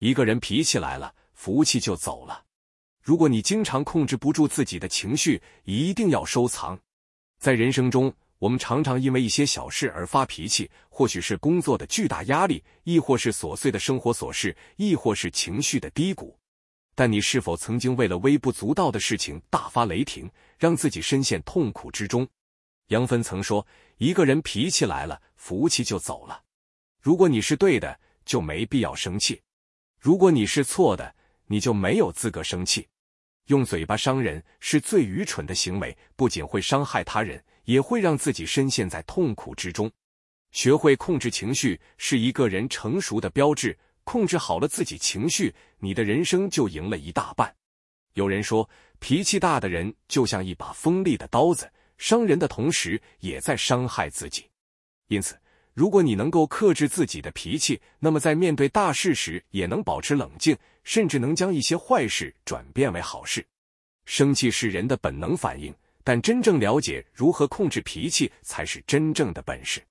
一个人脾气来了，福气就走了。如果你经常控制不住自己的情绪，一定要收藏。在人生中，我们常常因为一些小事而发脾气，或许是工作的巨大压力，亦或是琐碎的生活琐事，亦或是情绪的低谷。但你是否曾经为了微不足道的事情大发雷霆，让自己深陷痛苦之中？杨芬曾说：“一个人脾气来了，福气就走了。如果你是对的，就没必要生气；如果你是错的，你就没有资格生气。用嘴巴伤人是最愚蠢的行为，不仅会伤害他人，也会让自己深陷在痛苦之中。学会控制情绪是一个人成熟的标志。”控制好了自己情绪，你的人生就赢了一大半。有人说，脾气大的人就像一把锋利的刀子，伤人的同时也在伤害自己。因此，如果你能够克制自己的脾气，那么在面对大事时也能保持冷静，甚至能将一些坏事转变为好事。生气是人的本能反应，但真正了解如何控制脾气才是真正的本事。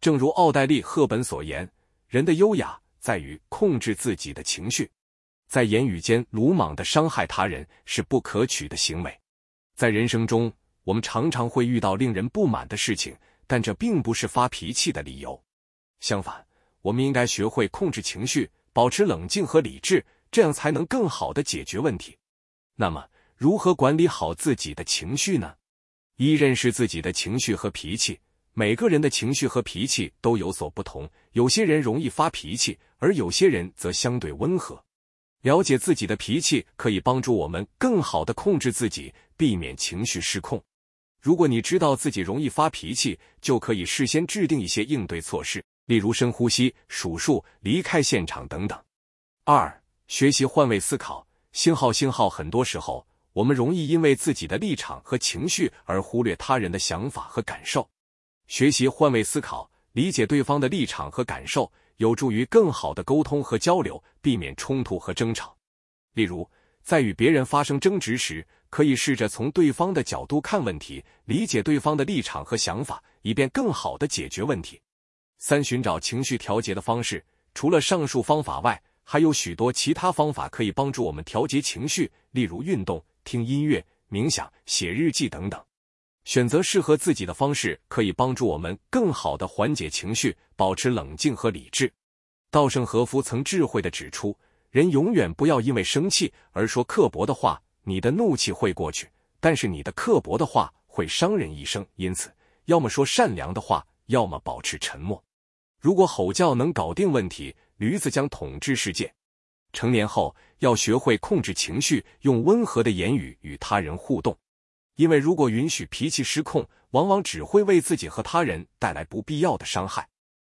正如奥黛丽·赫本所言：“人的优雅。”在于控制自己的情绪，在言语间鲁莽的伤害他人是不可取的行为。在人生中，我们常常会遇到令人不满的事情，但这并不是发脾气的理由。相反，我们应该学会控制情绪，保持冷静和理智，这样才能更好的解决问题。那么，如何管理好自己的情绪呢？一、认识自己的情绪和脾气。每个人的情绪和脾气都有所不同，有些人容易发脾气，而有些人则相对温和。了解自己的脾气，可以帮助我们更好的控制自己，避免情绪失控。如果你知道自己容易发脾气，就可以事先制定一些应对措施，例如深呼吸、数数、离开现场等等。二、学习换位思考。星号星号，很多时候我们容易因为自己的立场和情绪而忽略他人的想法和感受。学习换位思考，理解对方的立场和感受，有助于更好的沟通和交流，避免冲突和争吵。例如，在与别人发生争执时，可以试着从对方的角度看问题，理解对方的立场和想法，以便更好的解决问题。三、寻找情绪调节的方式。除了上述方法外，还有许多其他方法可以帮助我们调节情绪，例如运动、听音乐、冥想、写日记等等。选择适合自己的方式，可以帮助我们更好的缓解情绪，保持冷静和理智。稻盛和夫曾智慧的指出，人永远不要因为生气而说刻薄的话。你的怒气会过去，但是你的刻薄的话会伤人一生。因此，要么说善良的话，要么保持沉默。如果吼叫能搞定问题，驴子将统治世界。成年后要学会控制情绪，用温和的言语与他人互动。因为如果允许脾气失控，往往只会为自己和他人带来不必要的伤害。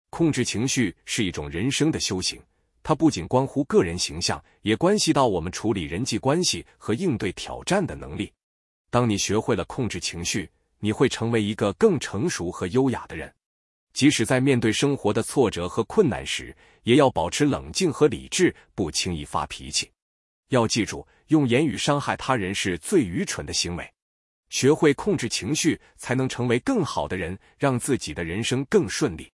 控制情绪是一种人生的修行，它不仅关乎个人形象，也关系到我们处理人际关系和应对挑战的能力。当你学会了控制情绪，你会成为一个更成熟和优雅的人。即使在面对生活的挫折和困难时，也要保持冷静和理智，不轻易发脾气。要记住，用言语伤害他人是最愚蠢的行为。学会控制情绪，才能成为更好的人，让自己的人生更顺利。